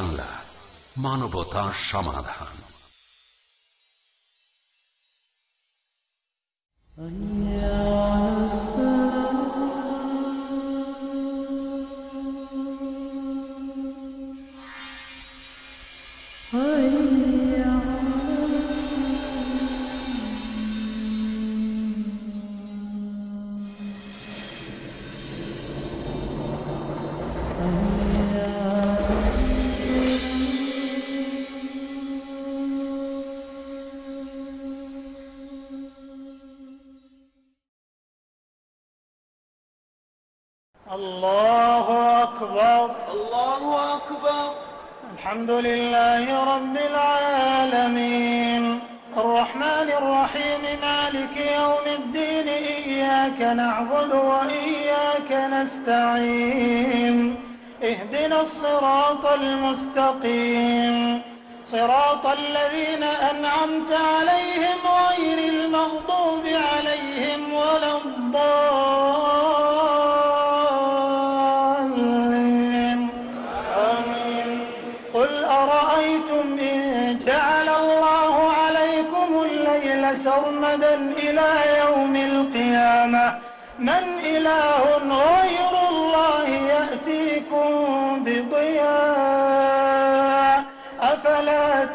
বাংলা মানবতা সমাধান। المستقيم صراط الذين أنعمت عليهم غير المغضوب عليهم ولا الضالين. آمين. قل أرأيتم إن جعل الله عليكم الليل سرمدا إلى يوم القيامة؟ من إله غير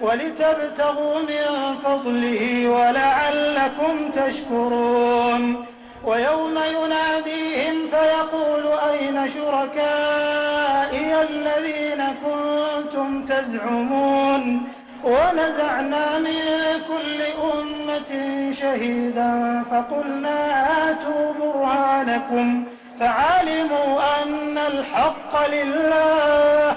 ولتبتغوا من فضله ولعلكم تشكرون. ويوم يناديهم فيقول أين شركائي الذين كنتم تزعمون؟ ونزعنا من كل أمة شهيدا فقلنا هاتوا برهانكم فعلموا أن الحق لله.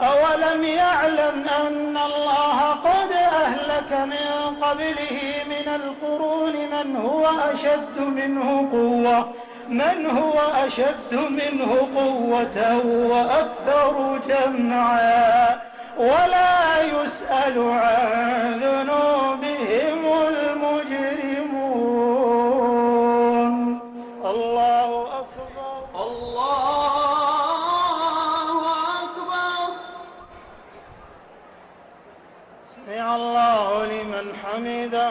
أولم يعلم أن الله قد أهلك من قبله من القرون من هو أشد منه قوة من هو أشد منه قوة وأكثر جمعا. ولا يسأل عن ذنوبهم المجرمون. الله أكبر. الله الله لمن حمده.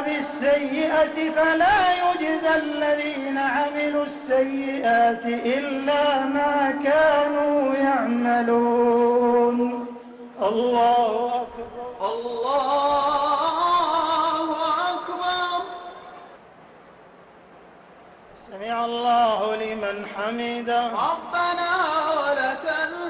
بالسيئة فلا يجزى الذين عملوا السيئات إلا ما كانوا يعملون. الله أكبر. الله أكبر. سمع الله لمن حمده. ربنا ولك الحمد.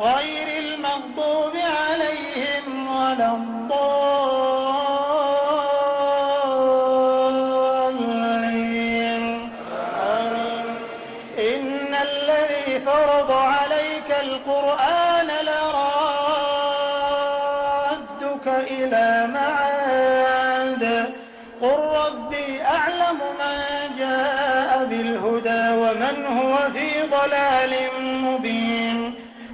غير المغضوب عليهم ولا الضالين. إن الذي فرض عليك القرآن لرادك إلى معاد. قل ربي أعلم من جاء بالهدى ومن هو في ضلال.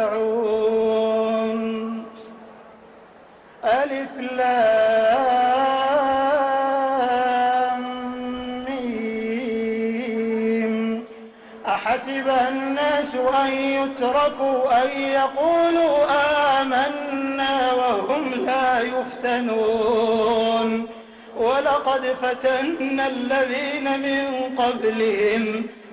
ترجعون ألف لام أحسب الناس أن يتركوا أن يقولوا آمنا وهم لا يفتنون ولقد فتنا الذين من قبلهم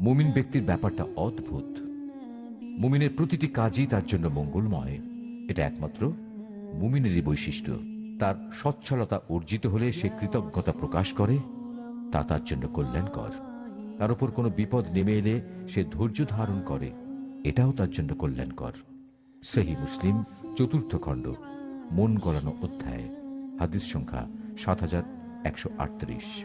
মুমিন ব্যক্তির ব্যাপারটা অদ্ভুত। মুমিনের প্রতিটি কাজই তার জন্য মঙ্গলময়। এটা একমাত্র মুমিনেরই বৈশিষ্ট্য। তার সচ্ছলতা অর্জিত হলে সে কৃতজ্ঞতা প্রকাশ করে, তা তার জন্য কল্যাণকর। তার উপর কোনো বিপদ নেমে এলে সে ধৈর্য ধারণ করে, এটাও তার জন্য কল্যাণকর। সেহী মুসলিম, চতুর্থ খণ্ড, মন গলানো অধ্যায়, হাদিস সংখ্যা সাত হাজার একশো আটত্রিশ।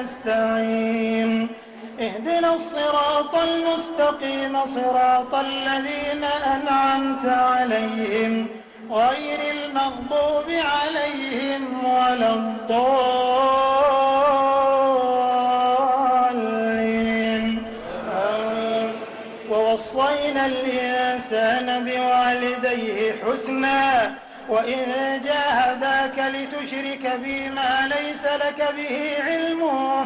نستعين اهدنا الصراط المستقيم صراط الذين أنعمت عليهم غير المغضوب عليهم ولا الضالين. ووصينا الإنسان بوالديه حسنا وإن جاهداك لتشرك بي ما ليس لك به علم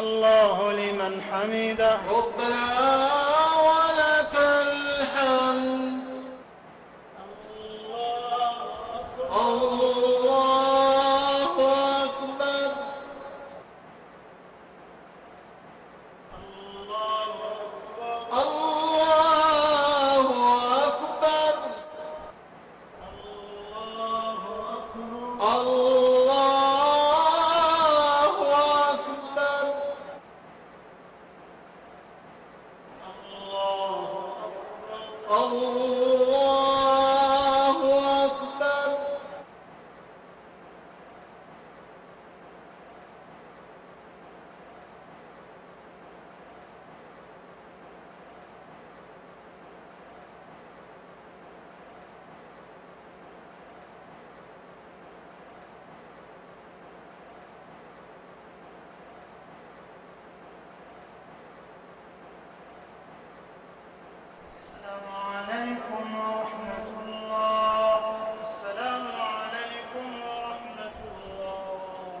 الله لمن حمده. ربنا ولك الحمد الله أكبر الله أكبر الله أكبر الله أكبر السلام عليكم ورحمة الله السلام عليكم ورحمة الله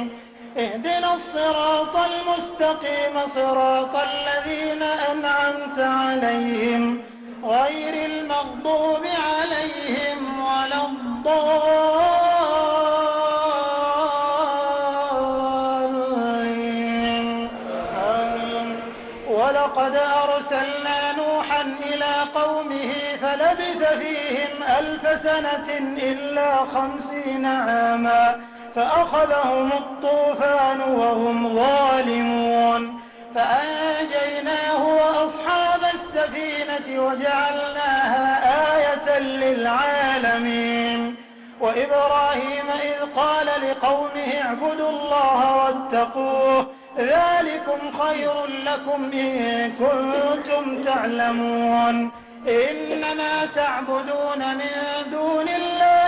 اهدنا الصراط المستقيم صراط الذين أنعمت عليهم غير المغضوب عليهم ولا الضالين. آمين. ولقد أرسلنا نوحا إلى قومه فلبث فيهم ألف سنة إلا خمسين عاما. فأخذهم الطوفان وهم ظالمون. فأنجيناه وأصحاب السفينة وجعلناها آية للعالمين. وإبراهيم إذ قال لقومه اعبدوا الله واتقوه ذلكم خير لكم إن كنتم تعلمون. إنما تعبدون من دون الله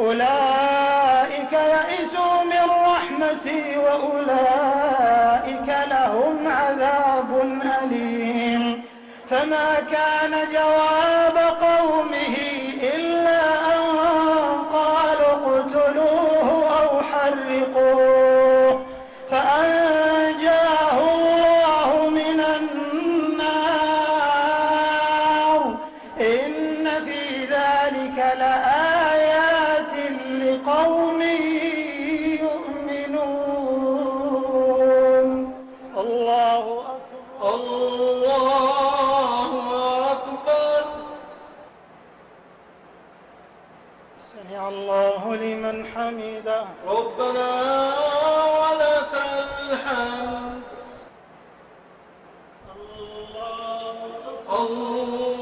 أولئك يئسوا من رحمتي وأولئك لهم عذاب أليم. فما كان جواب الله.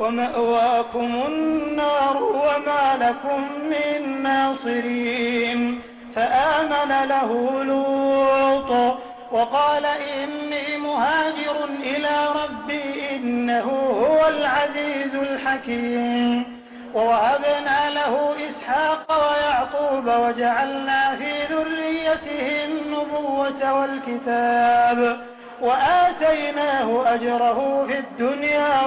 ومأواكم النار وما لكم من ناصرين. فآمن له لوط وقال إني مهاجر إلى ربي إنه هو العزيز الحكيم. ووهبنا له إسحاق ويعقوب وجعلنا في ذريته النبوة والكتاب. وآتيناه أجره في الدنيا